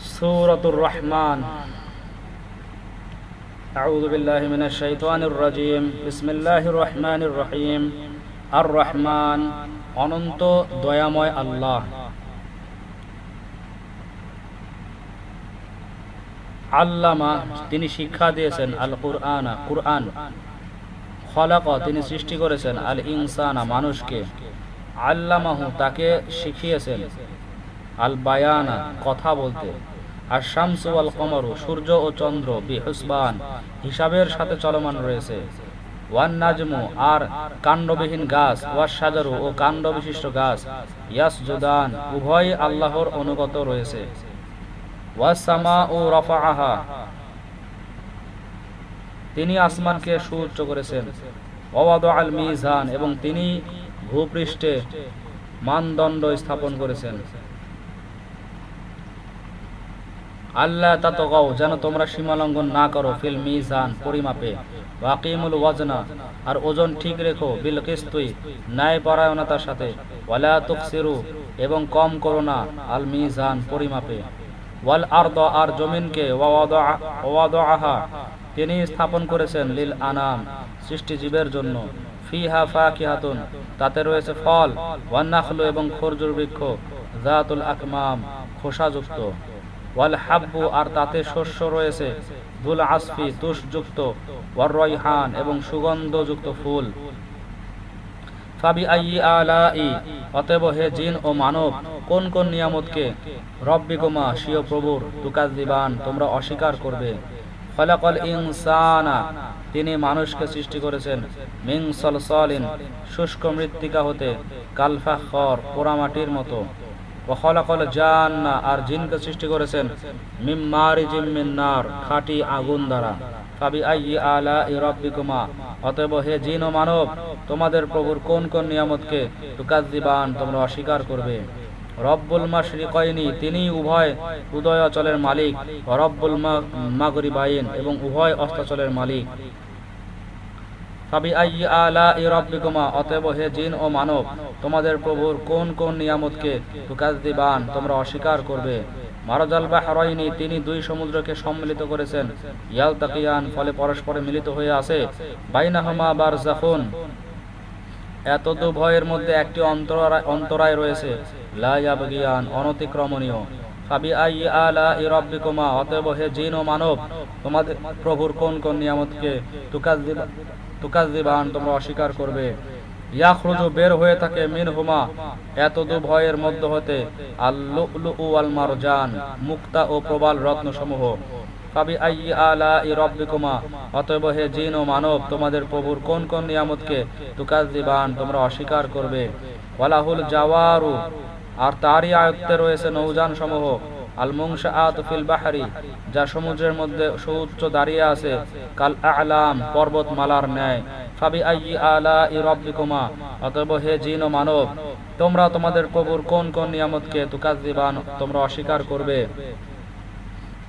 سورة الرحمن أعوذ بالله من الشيطان الرجيم بسم الله الرحمن الرحيم الرحمن অনন্ত দয়াময় আল্লাহ আল্লামা তিনি শিক্ষা দিয়েছেন আল কুরআনা কুরআন খলাক তিনি সৃষ্টি করেছেন আল ইনসানা মানুষকে আল্লামাহু তাকে শিখিয়েছেন আল বায়ানা কথা বলতে আর শামসু আল কমরু, সূর্য ও চন্দ্র, বিহুসবান, হিসাবের সাথে চলমান রয়েছে। ওয়ান নাজমু, আর কাণ্ডবিহীন গাছ, ওয়াস সাজারু ও কাণ্ড বিশিষ্ট গাছ, ইয়াস জুদান, উভয় আল্লাহর অনুগত রয়েছে। ওয়াসামা ও রফাআহা, তিনি আসমানকে সুউচ্চ করেছেন। অবাদ আল মিজান, এবং তিনি ভূপৃষ্ঠে মানদণ্ড স্থাপন করেছেন। আল্লাহ তা তো তাতগাও যেন তোমরা সীমালঙ্ঘন না করো, ফিল মিজান, পরিমাপে। ওয়াকিমুল ওয়াজনা, আর ওজন ঠিক রেখো, বিল কিস্তুই ন্যায় পরায়ণতার সাথে। ওয়ালা তুকসিরু এবং কম করো না, আল মিজান, পরিমাপে। ওয়াল আরদ, আর জমিনকে ওয়াদ আহা তিনি স্থাপন করেছেন লিল আনাম সৃষ্টিজীবের জন্য। ফিহা ফাকিহাতুন, তাতে রয়েছে ফল, ওয়ান্নাখলু এবং খরজুর বৃক্ষ জাতুল আকমাম, খোসাযুক্ত। ওয়াল আর তাতে শস্য রয়েছে। দুল আসফি, তুষযুক্ত ওয়ার এবং সুগন্ধযুক্ত ফুল। জিন ও মানব, কোন কোন নিয়ামতকে প্রভুর তোমরা অস্বীকার করবে। ইনসানা, তিনি মানুষকে সৃষ্টি করেছেন মিং সলসলিন, শুষ্ক মৃত্তিকা হতে, কালফা খর, পোড়ামাটির মতো। আর জিনকে সৃষ্টি করেছেন খাটি আগুন দ্বারা। ফাবি আই অতএব হে জিন ও মানব, তোমাদের প্রভুর কোন কোন নিয়ামতকে তোমরা অস্বীকার করবে। রব্বুল মাশরিকাইনি তিনি উভয় উদয় অচলের মালিক রব্বুল মাগরিবাইন এবং উভয় অস্তাচলের মালিক। আই অতএব হে জিন ও মানব, তোমাদের প্রভুর কোন কোন নিয়ামতকে তুকাজিবান তোমরা অস্বীকার করবে। বাহরাইনি, তিনি দুই সমুদ্রকে সম্মিলিত করেছেন। ইয়াল তাকিয়ান ফলে পরস্পরে মিলিত হয়ে আছে। বাইনাহমা বারজাখুন, এত ভয়ের মধ্যে একটি অন্তরায় অন্তরায় রয়েছে। অনতিক্রমণীয়। আই অতএব হে জিন ও মানব, তোমাদের প্রভুর কোন কোন নিয়ামতকে তুকাজিবান তোমরা অস্বীকার করবে। বের হয়ে থাকে মিন হুমা এত দু ভয়ের মধ্য হতে আল্লু আল মারজান মুক্তা ও প্রবাল রত্ন সমূহ আই ই জিন ও মানব, তোমাদের প্রভুর কোন কোন নিয়ামতকে তোমরা অস্বীকার করবে। ওয়ালাহুল জাওয়ারু, আর তারই আয়ত্তে রয়েছে নৌযান সমূহ ফিল যা সমুদ্রের মধ্যে সুউচ্চ দাঁড়িয়ে আছে, কাল আলাম, পর্বতমালার ন্যায়। হে জিন মানব, তোমরা তোমাদের প্রভুর কোন কোন নিয়ামতকে তুকাজ দিবান তোমরা অস্বীকার করবে।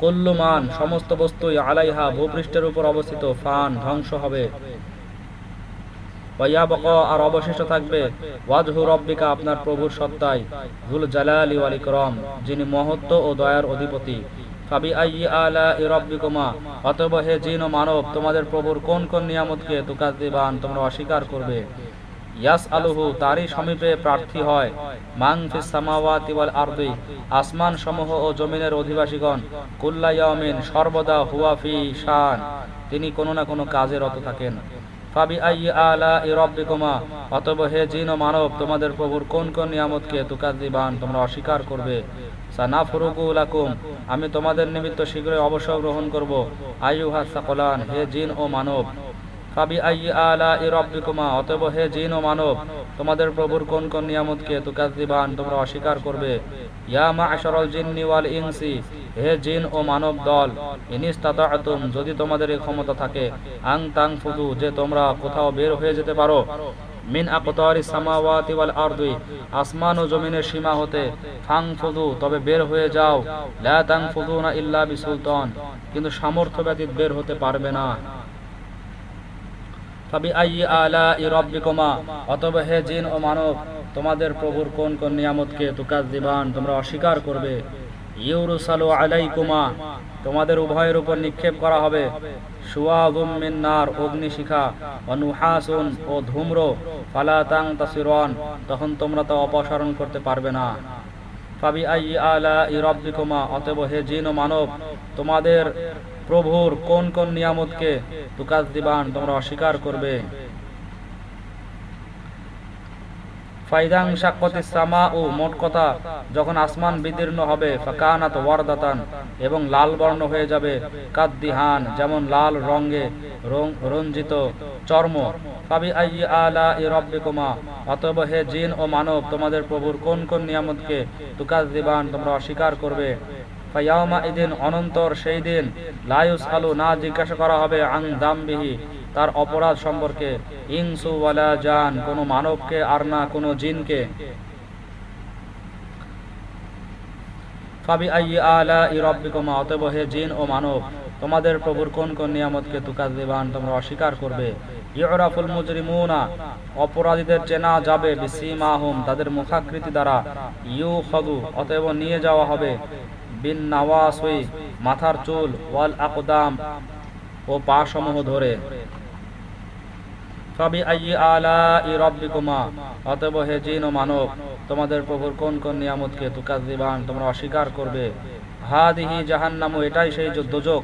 কল্লুমান সমস্ত বস্তুই আলাইহা ভূপৃষ্ঠের উপর অবস্থিত, ফান, ধ্বংস হবে। অবশিষ্ট থাকবে। আপনার প্রভুর সত্তায়। জালালি যিনি মহত্ব ও দয়ার অধিপতি। মানব, তোমাদের প্রভুর কোন কোন নিয়ামতকে তুকাজ দিবান তোমরা অস্বীকার করবে। ইয়াস আলুহু তারই সমীপে প্রার্থী হয় মাং ফিস আসমান সমূহ ও জমিনের অধিবাসীগণ, কুল্লা সর্বদা হুয়া ফি শান, তিনি কোনো না কোনো কাজে রত থাকেন। হে জিন ও মানব, তোমাদের প্রভুর কোন কোন তোমরা অস্বীকার করবে? আমি তোমাদের নিমিত্ত শীঘ্রই অবসর গ্রহণ করব। আইয়ুহা সাকলান। হে জিন ও মানব তোমাদের প্রভুর কোন কোন নিয়ামতকে তুকাজিবান তোমরা অস্বীকার করবে? যদি তোমাদের এই ক্ষমতা থাকে, আং তাং ফুদু যে তোমরা কোথাও বের হয়ে যেতে পারো। মিন আসমান ও জমিনের সীমা হতে ফাং ফুদু তবে বের হয়ে যাও। তাং ইল্লা বিসুলতান, কিন্তু সামর্থ্য ব্যতীত বের হতে পারবে না। আই আলা ই রব্বিকুমা, অতএব হে জিন ও মানব, তোমাদের প্রভুর কোন কোন নিয়ামতকে তুকাজ দিবান তোমরা অস্বীকার করবে? ইউরুসালু আলাইকুমা, তোমাদের উভয়ের উপর নিক্ষেপ করা হবে। সুয়াগুম মিন্নার অগ্নিশিখা অনুহাসুন ও ধূম্র ফালাতাং তাসিরন তখন তোমরা তা অপসারণ করতে পারবে না। আই আলা জিন ও মানব, তোমাদের প্রভুর কোন কোন নিয়ামতকে তুকাজ দিবান, তোমরা অস্বীকার করবে। ফাইদাং সাক্ষতি সামা ও মোট কথা, যখন আসমান বিদীর্ণ হবে, ফাকানাত ওয়ারদাতান, এবং লাল বর্ণ হয়ে যাবে, কাদ্দিহান, যেমন লাল রঙে রঞ্জিত চর্ম ফাবি আই আলা ই রব্বিকুমা, অতএব হে জিন ও মানব, তোমাদের প্রভুর কোন কোন নিয়ামতকে তুকাজ দিবান তোমরা অস্বীকার করবে। অনন্তর সেই দিন লায়ুস আলু না জিজ্ঞাসা করা হবে আং দামবিহি তার অপরাধ সম্পর্কে। ইংসু ওয়ালা জান, কোনো মানবকে আর না কোনো জিনকে। হে জিন ও মানব, তোমাদের প্রভুর কোন কোন নিয়ামতকে তোমরা অস্বীকার করবে। অপরাধীদের চেনা তাদের মুখাকৃতি দ্বারা। ইউ অতএব নিয়ে যাওয়া হবে। বিন নাওয়াসুই মাথার চুল ওয়াল আকদাম ও পা সমূহ ধরে। ফাবি আই আলা ই রব্বিকুমা, অতএব হে জিন ও মানব, তোমাদের প্রভুর কোন কোন নিয়ামতকে তুকাজ দিবান তোমরা অস্বীকার করবে? হাদিহি জাহান্নামু, এটাই সেই দোজক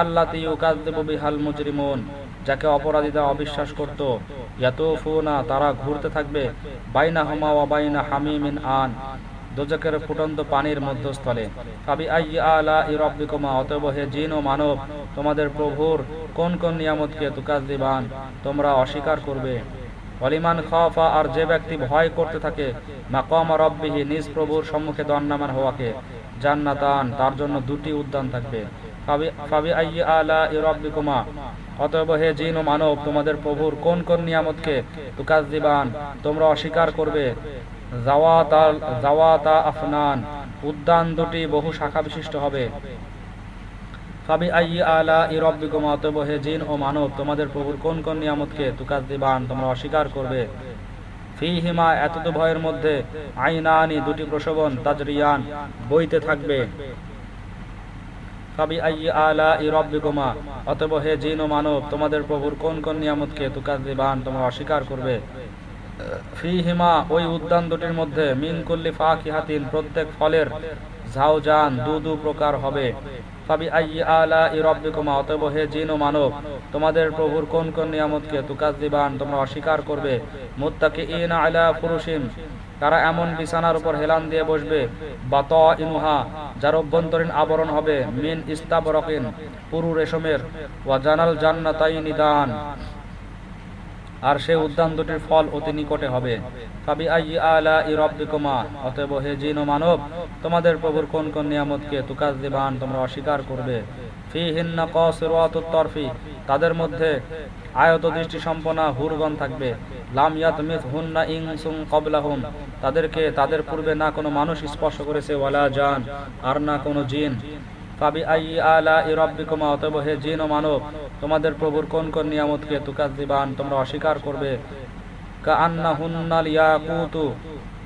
আল্লাতি ইউকাযযিবু বিহাল মুজরিমুন, যাকে অপরাধীরা অবিশ্বাস করত। ইয়াতুফুনা, তারা ঘুরতে থাকবে। বাইনা হুমা ওয়া বাইনা হামিমিন আন। দোজকের ফুটন্ত পানির মধ্যস্থলে। আই আলা ই অতএব হে জিন ও মানব, তোমাদের প্রভুর কোন কোন নিয়ামতকে তুকাজ দিবান, তোমরা অস্বীকার করবে। অলিমান খফা, আর যে ব্যক্তি ভয় করতে থাকে, মাকাম রব্বিহি, নিজ প্রভুর সম্মুখে দণ্ডামান হওয়াকে, জান্নাতান, তার জন্য দুটি উদ্যান থাকবে। ফাবি- আই আলা ই অতএব হে জিন ও মানব, তোমাদের প্রভুর কোন কোন নিয়ামতকে তুকাজ দিবান, তোমরা অস্বীকার করবে। আফনান। উদ্যান দুটি বহু শাখা বিশিষ্ট হবে। জিন ও মানব, তোমাদের প্রভুর কোন কোন মানব, তোমাদের প্রভুর কোন কোন নিয়ামতকে তুকাজ দিবান, তোমরা অস্বীকার করবে। ফিহিমা ওই উদ্যান দুটির মধ্যে মিন কুল্লি ফাকিহাতিন প্রত্যেক ফলের ঝাউজান দু দু প্রকার হবে। তোমাদের প্রভুর কোন কোন নিয়ামতকে তুকাজ দিবান তোমরা অস্বীকার করবে? মুত্তাকি ইন আলা ফুরুশিম তারা এমন বিছানার উপর হেলান দিয়ে বসবে। বাত ইনুহা যার অভ্যন্তরীণ আবরণ হবে মিন ইস্তাবরকিন, পুরু রেশমের। ওয়া জানাল জান্নাতাই নিদান আর সে উদ্যান দুটির ফল অতি নিকটে হবে। মানব, তোমাদের প্রভুর কোন কোন নিয়ামতকে তুকাজ দিবান তোমরা অস্বীকার করবে? ফি তাদের মধ্যে আয়ত দৃষ্টি সম্পন্ন হুরগণ থাকবে তাদেরকে তাদের পূর্বে না কোনো মানুষ স্পর্শ করেছে, ওয়ালা জান, আর না কোনো জিন। জিন ও মানব, তোমাদের প্রভুর কোন কোন নিয়ামতকে তুকাজ দিবান, তোমরা অস্বীকার করবে।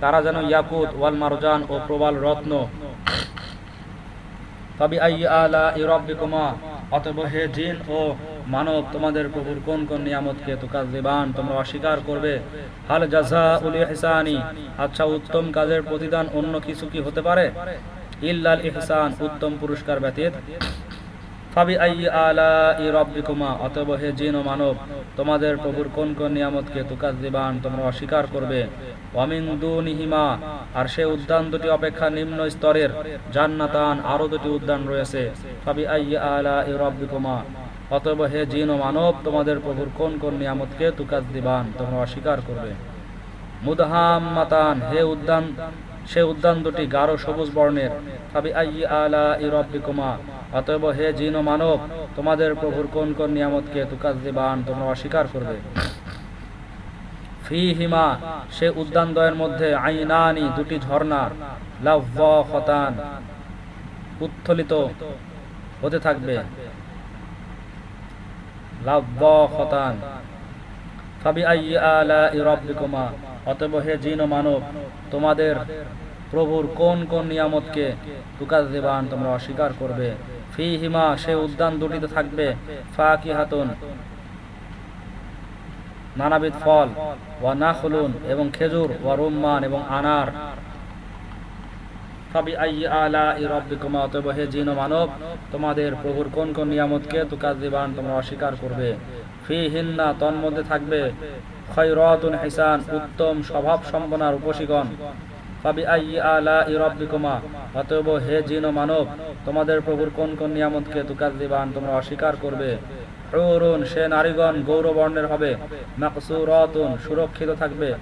তারা যেন ইয়াকুত, ওয়াল মারজান ও প্রবাল রত্ন। অস্বীকার করবে। হাল জাজা আচ্ছা উত্তম কাজের প্রতিদান অন্য কিছু কি হতে পারে? ইল্লাল ইহসান, উত্তম পুরস্কার ব্যতীত। ফাবি আই আলা ই রব্বিকুমা, অতএব হে জিন ও মানব, তোমাদের প্রভুর কোন কোন নিয়ামতকে তোমরা অস্বীকার করবে। দুনিহিমা, আর সে উদ্যান দুটি অপেক্ষা নিম্ন স্তরের, জান্নাতান আরও দুটি উদ্যান রয়েছে। ফাবি আই আলা ই রব্বিকুমা, অতএব হে জিন ও মানব, তোমাদের প্রভুর কোন কোন নিয়ামতকে তুকাজ দিবান তোমরা অস্বীকার করবে। মুদহাম্মাতান, হে উদ্যান সে উদ্যান দুটি গাঢ় সবুজ বর্ণের। অতএব হে জিন মানব, তোমাদের প্রভুর কোন কোন নিয়ামতকে তুকাজ দিবান তোমরা অস্বীকার করবে? ফি হিমা সে উদ্যান দ্বয়ের মধ্যে আইনানি দুটি ঝর্ণা লাভ্বান উত্থলিত হতে থাকবে। লাভ্বান ফাবি আই আলা ই রব্বিকুমা। অতএব হে জিন ও মানব, তোমাদের প্রভুর কোন কোন নিয়ামতকে তুকাজ দেবান তোমরা অস্বীকার করবে। ফি হিমা সে উদ্যান দুটিতে থাকবে ফাকি হাতুন নানাবিধ ফল, ওয়া নাখলুন এবং খেজুর, ওয়া রুম্মান এবং আনার। মানব, তোমাদের প্রভুর কোন কোন নিয়ামতকে তুকাজ দিবান তোমরা অস্বীকার করবে। ফি হিন্না তন্মধ্যে থাকবে উত্তম স্বভাব সম্পন্নার উপসীগণ ফাবি আই আলা তোমাদের প্রভুর কোন কোন দিবান তোমরা অস্বীকার করবে। সে নারীগণ গৌরবর্ণের হবে। সুরক্ষিত থাকবে।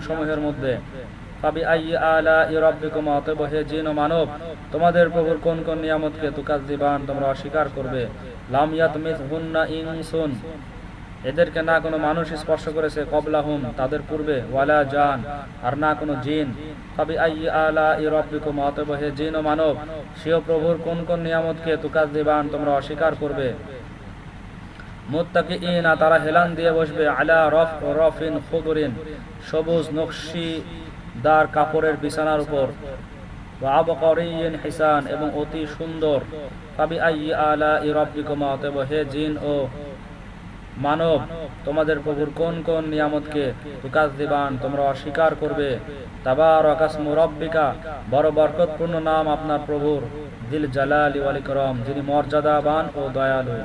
সমূহের মধ্যে। হে জিন মানব, তোমাদের প্রভুর কোন কোন নিয়ামতকে তুকাজ দিবান তোমরা অস্বীকার করবে। লাম এদেরকে না কোনো মানুষ স্পর্শ করেছে কবলাহুম, তাদের পূর্বে, ওয়ালা জান, আর না কোনো জিন। ইরাব্বিকুমা হে জিন ও মানব, সেও প্রভুর কোন কোন নিয়ামতকে তুকাজ দিবান তোমরা অস্বীকার করবে। তারা হেলান দিয়ে বসবে, আলা রফ রফিন সবুজ নকশি দার কাপড়ের বিছানার উপর। আবকরিন হিসান, এবং অতি সুন্দর। ফাবি আই আলা ই রব্বিকুমা, অতএব হে জিন ও মানব, তোমাদের প্রভুর কোন কোন নিয়ামতকে তুকাজ দিবান, তোমরা অস্বীকার করবে। তাবার আকাশ মুরব্বিকা বড় বরকতপূর্ণ নাম আপনার প্রভুর, দিল জালালি ওয়ালিকরম যিনি মর্যাদাবান ও দয়ালু।